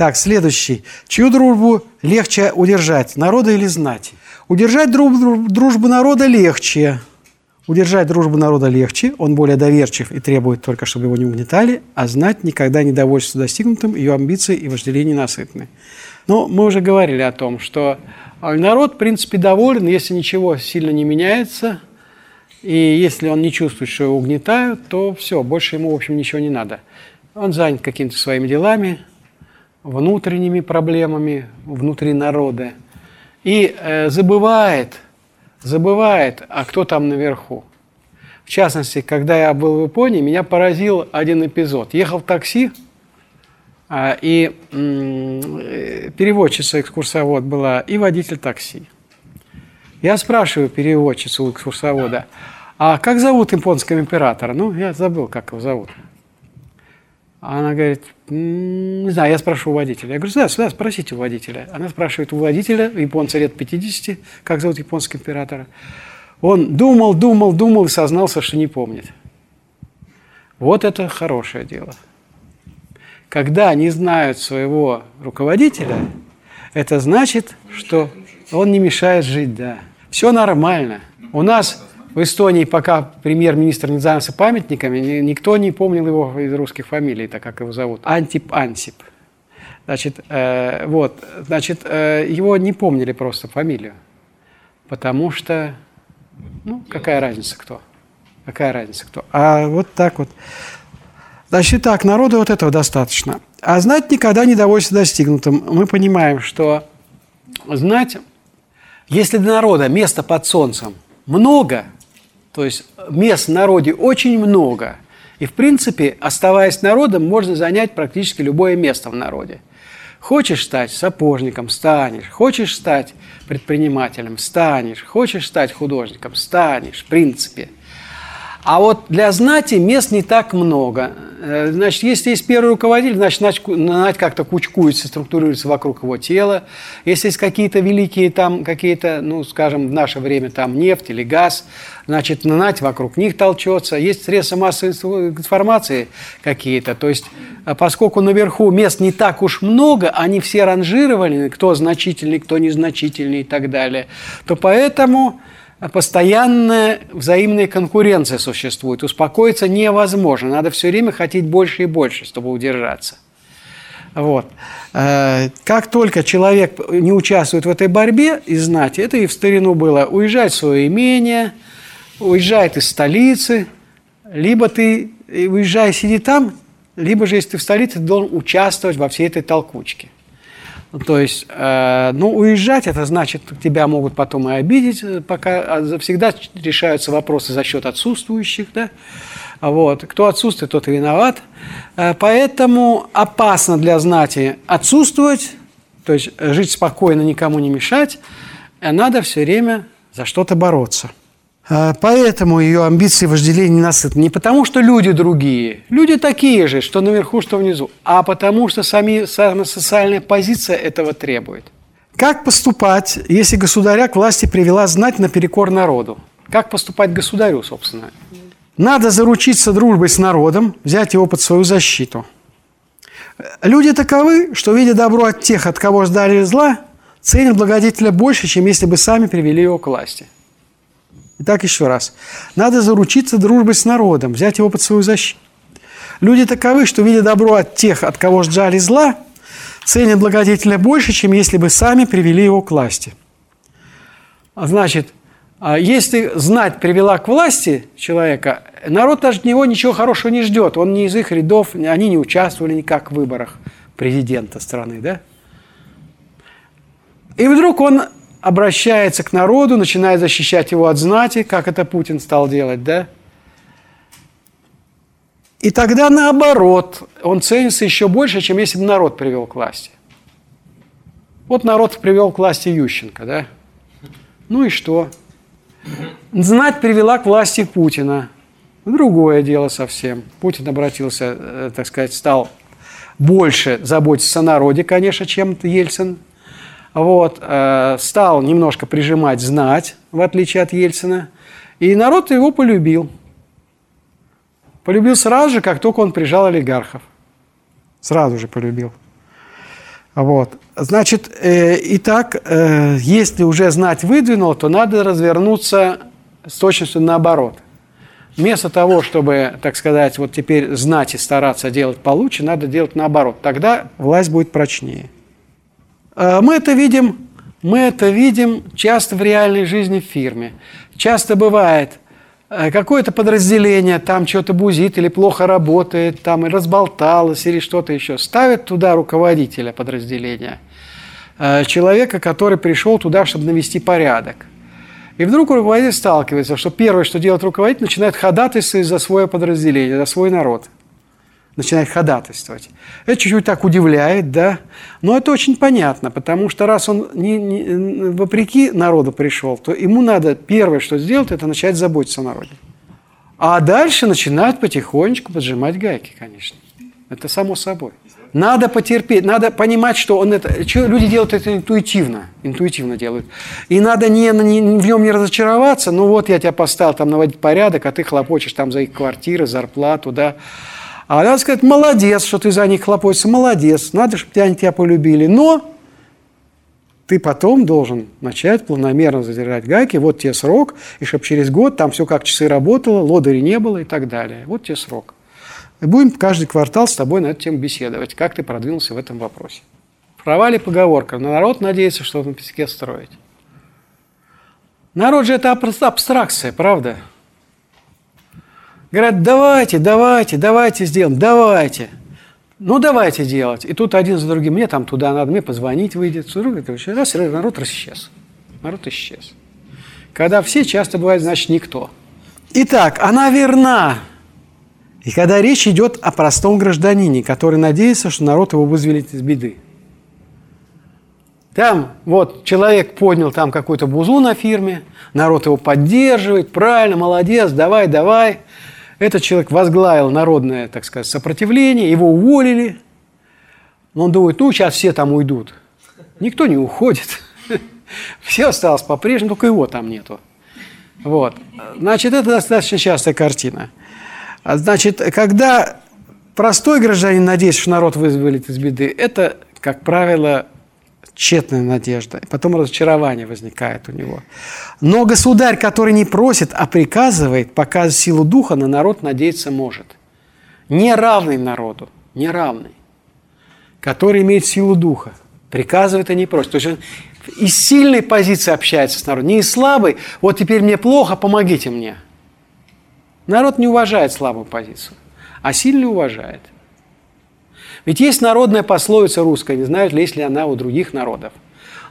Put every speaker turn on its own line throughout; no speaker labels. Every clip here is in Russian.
Так, следующий. Чью дружбу легче удержать, народа или знати? Удержать друг, дружбу народа легче. Удержать дружбу народа легче, он более доверчив и требует только, чтобы его не угнетали, а знать никогда не довольствуется достигнутым, ее амбиции и вожделения насытны. Но мы уже говорили о том, что народ, в принципе, доволен, если ничего сильно не меняется, и если он не чувствует, что его угнетают, то все, больше ему, в общем, ничего не надо. Он занят какими-то своими делами, внутренними проблемами внутри народа. И э, забывает – забывает, а кто там наверху. В частности, когда я был в Японии, меня поразил один эпизод. Ехал в такси, а, и переводчица экскурсовод была, и водитель такси. Я спрашиваю переводчицу экскурсовода, а как зовут японского императора? Ну, я забыл, как его зовут. Она говорит, не знаю, я спрашиваю у водителя. Я говорю, сюда, сюда, спросите у водителя. Она спрашивает у водителя, японца лет 50, как зовут японского императора. Он думал, думал, думал и сознался, что не помнит. Вот это хорошее дело. Когда не знают своего руководителя, это значит, что он не мешает жить, да. Все нормально. У нас в Эстонии пока премьер-министр не занялся памятниками, никто не помнил его из русских фамилий, так как его зовут. Антип Ансип. Значит, э, вот, значит, э, его не помнили просто фамилию, потому что, ну, какая разница кто? Какая разница кто? А вот так вот. Значит, так, народу вот этого достаточно. А знать никогда не довольствие достигнутым. Мы понимаем, что знать, если для народа место под солнцем много – то есть мест в народе очень много. И, в принципе, оставаясь народом, можно занять практически любое место в народе. Хочешь стать сапожником – станешь. Хочешь стать предпринимателем – станешь. Хочешь стать художником – станешь, в принципе – а вот для знати мест не так много. Э, значит, если есть первый руководитель, значит, знать как-то кучкуется, структурируется вокруг его тела. Если есть какие-то великие там, какие-то, ну, скажем, в наше время там нефть или газ, значит, знать вокруг них толчется. Есть средства массовой информации какие-то. То есть, э, поскольку наверху мест не так уж много, они все ранжированы, кто значительный, кто незначительный и так далее, то поэтому постоянная взаимная конкуренция существует. Успокоиться невозможно. Надо все время хотеть больше и больше, чтобы удержаться. Вот. Э, как только человек не участвует в этой борьбе и знать, это и в старину было, уезжать в свое имение, уезжает из столицы, либо ты, уезжай, сиди там, либо же, если ты в столице, ты должен участвовать во всей этой толкучке. То есть, э, ну, уезжать, это значит, тебя могут потом и обидеть, э, пока а, всегда решаются вопросы за счет отсутствующих, да, вот. Кто отсутствует, тот и виноват. Э, поэтому опасно для знати отсутствовать, то есть жить спокойно, никому не мешать, надо все время за что-то бороться. А, поэтому ее амбиции вожделения ненасытны. Не потому, что люди другие. Люди такие же, что наверху, что внизу. А потому, что сами, сама социальная позиция этого требует. Как поступать, если государя к власти привела знать наперекор народу? Как поступать государю, собственно? Надо заручиться дружбой с народом, взять его под свою защиту. Люди таковы, что, видя добро от тех, от кого ждали зла, ценят благодетеля больше, чем если бы сами привели его к власти – Итак, еще раз. Надо заручиться дружбой с народом, взять его под свою защиту. Люди таковы, что, видя добро от тех, от кого ждали зла, ценят благодетеля больше, чем если бы сами привели его к власти. Значит, а если знать привела к власти человека, народ от него ничего хорошего не ждет. Он не из их рядов, они не участвовали никак в выборах президента страны. Да? И вдруг он обращается к народу, начинает защищать его от знати, как это Путин стал делать, да? И тогда наоборот, он ценится еще больше, чем если бы народ привел к власти. Вот народ привел к власти Ющенко, да? Ну и что? Знать привела к власти Путина. Другое дело совсем. Путин обратился, э, так сказать, стал больше заботиться о народе, конечно, чем Ельцин вот, э, стал немножко прижимать знать, в отличие от Ельцина, и народ его полюбил. Полюбил сразу же, как только он прижал олигархов. Сразу же полюбил. Вот. Значит, э, итак, э, если уже знать выдвинул, то надо развернуться с точностью наоборот. Вместо того, чтобы, так сказать, вот теперь знать и стараться делать получше, надо делать наоборот. Тогда власть будет прочнее. Э, мы это видим, мы это видим часто в реальной жизни в фирме. Часто бывает – Э, какое-то подразделение там что-то бузит или плохо работает, там и разболталось или что-то еще, ставят туда руководителя подразделения, э, человека, который пришел туда, чтобы навести порядок. И вдруг руководитель сталкивается, что первое, что делает руководитель, начинает ходатайствовать за свое подразделение, за свой народ – начинает ходатайствовать. Это чуть-чуть так удивляет, да, но это очень понятно, потому что раз он не, не, вопреки народу пришел, то ему надо первое, что сделать, это начать заботиться о народе. А дальше начинать потихонечку поджимать гайки, конечно. Это само собой. Надо потерпеть, надо понимать, что он это... Что люди делают это интуитивно, интуитивно делают. И надо не, не, в нем не разочароваться. Ну вот я тебя поставил там наводить порядок, а ты хлопочешь там за их квартиры, зарплату, да. А надо сказать, молодец, что ты за них хлопочешься, молодец, надо, чтобы тебя, тебя полюбили. Но ты потом должен начать планомерно задержать гайки, вот тебе срок, и чтобы через год там все как часы работало, лодыри не было и так далее. Вот тебе срок. И будем каждый квартал с тобой на эту тему беседовать, как ты продвинулся в этом вопросе. Права поговорка? Но народ надеется, что на песке строить. Народ же это абстракция, правда? Говорят, давайте, давайте, давайте сделаем, давайте. Ну, давайте делать. И тут один за другим, мне там туда надо, мне позвонить выйдет. Раз, народ исчез. Народ исчез. Когда все, часто бывает, значит, никто. Итак, она верна. И когда речь идет о простом гражданине, который надеется, что народ его вызволит из беды. Там вот человек поднял там какой-то бузу на фирме, народ его поддерживает, правильно, молодец, давай, давай. Этот человек возглавил народное, так сказать, сопротивление, его уволили. Он думает, ну, сейчас все там уйдут. Никто не уходит. Все осталось по-прежнему, только его там нету. Вот. Значит, это достаточно частая картина. Значит, когда простой гражданин надеется, что народ вызволит из беды, это, как правило, тщетная надежда. Потом разочарование возникает у него. Но государь, который не просит, а приказывает, показывает силу духа, на народ надеяться может. Не равный народу, не равный, который имеет силу духа. Приказывает, а не просит. То есть он из сильной позиции общается с народом, не из слабой. Вот теперь мне плохо, помогите мне. Народ не уважает слабую позицию, а сильный уважает – ведь есть народная пословица русская, не знаю, есть ли она у других народов.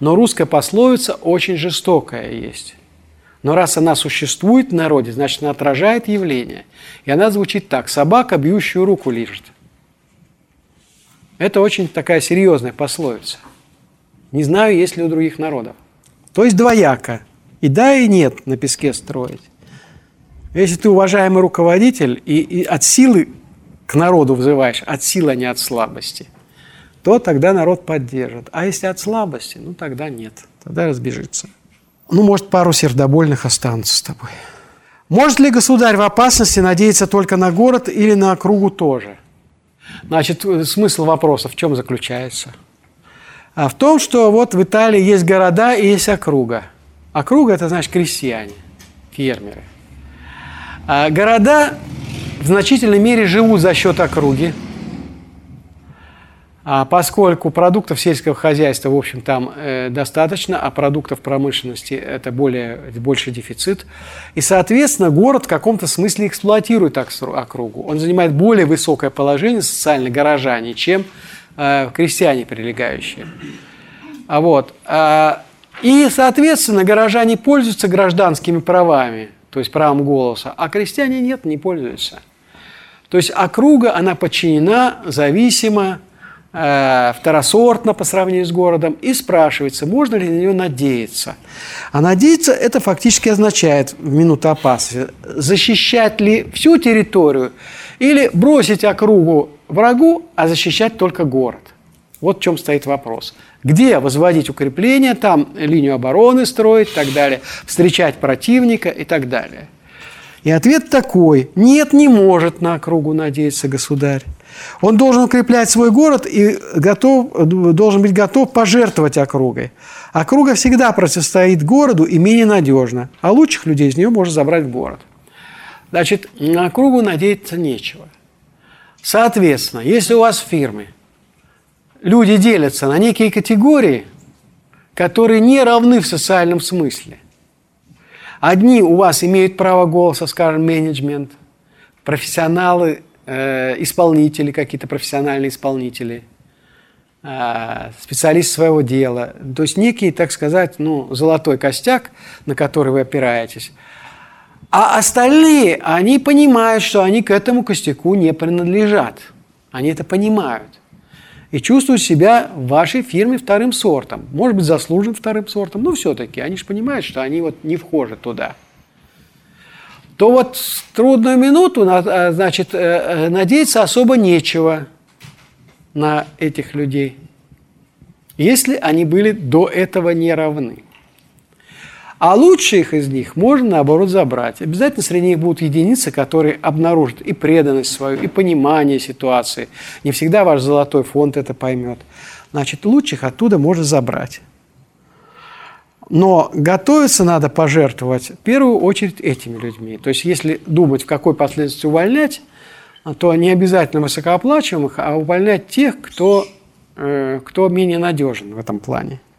Но русская пословица очень жестокая есть. Но раз она существует в народе, значит, она отражает явление. И она звучит так. Собака, бьющую руку лежит. Это очень такая серьезная пословица. Не знаю, есть ли у других народов. То есть двояко. И да, и нет на песке строить. Если ты уважаемый руководитель, и, и от силы к народу взываешь от силы, а не от слабости, то тогда народ поддержит. А если от слабости, ну тогда нет, тогда разбежится. Ну, может, пару сердобольных останутся с тобой. Может ли государь в опасности надеяться только на город или на округу тоже? Значит, смысл вопроса в чем заключается? А в том, что вот в Италии есть города и есть округа. Округа – это значит крестьяне, фермеры. А города в значительной мере живут за счет округи, а поскольку продуктов сельского хозяйства, в общем, там э, достаточно, а продуктов промышленности это более, больше дефицит. И, соответственно, город в каком-то смысле эксплуатирует округу. Он занимает более высокое положение социально горожане, чем э, крестьяне прилегающие. А вот. А, и, соответственно, горожане пользуются гражданскими правами, то есть правом голоса, а крестьяне нет, не пользуются. То есть округа, она подчинена, зависима, э, второсортна по сравнению с городом, и спрашивается, можно ли на нее надеяться. А надеяться это фактически означает в минуту опасности защищать ли всю территорию или бросить округу врагу, а защищать только город. Вот в чем стоит вопрос. Где возводить укрепления, там линию обороны строить и так далее, встречать противника и так далее. И ответ такой – нет, не может на округу надеяться государь. Он должен укреплять свой город и готов, должен быть готов пожертвовать округой. Округа всегда противостоит городу и менее надежна, а лучших людей из нее можно забрать в город. Значит, на округу надеяться нечего. Соответственно, если у вас в фирме люди делятся на некие категории, которые не равны в социальном смысле. Одни у вас имеют право голоса, скажем, менеджмент, профессионалы, э, исполнители, какие-то профессиональные исполнители, э, специалисты своего дела. То есть некий, так сказать, ну, золотой костяк, на который вы опираетесь. А остальные, они понимают, что они к этому костяку не принадлежат. Они это понимают и чувствуют себя в вашей фирме вторым сортом. Может быть, заслужен вторым сортом, но все-таки они же понимают, что они вот не вхожи туда. То вот в трудную минуту, э, значит, э, э, надеяться особо нечего на этих людей, если они были до этого не равны. А лучших из них можно, наоборот, забрать. Обязательно среди них будут единицы, которые обнаружат и преданность свою, и понимание ситуации. Не всегда ваш золотой фонд это поймет. Значит, лучших оттуда можно забрать. Но готовиться надо пожертвовать в первую очередь этими людьми. То есть, если думать, в какой последовательности увольнять, то не обязательно высокооплачиваемых, а увольнять тех, кто, э, кто менее надежен в этом плане.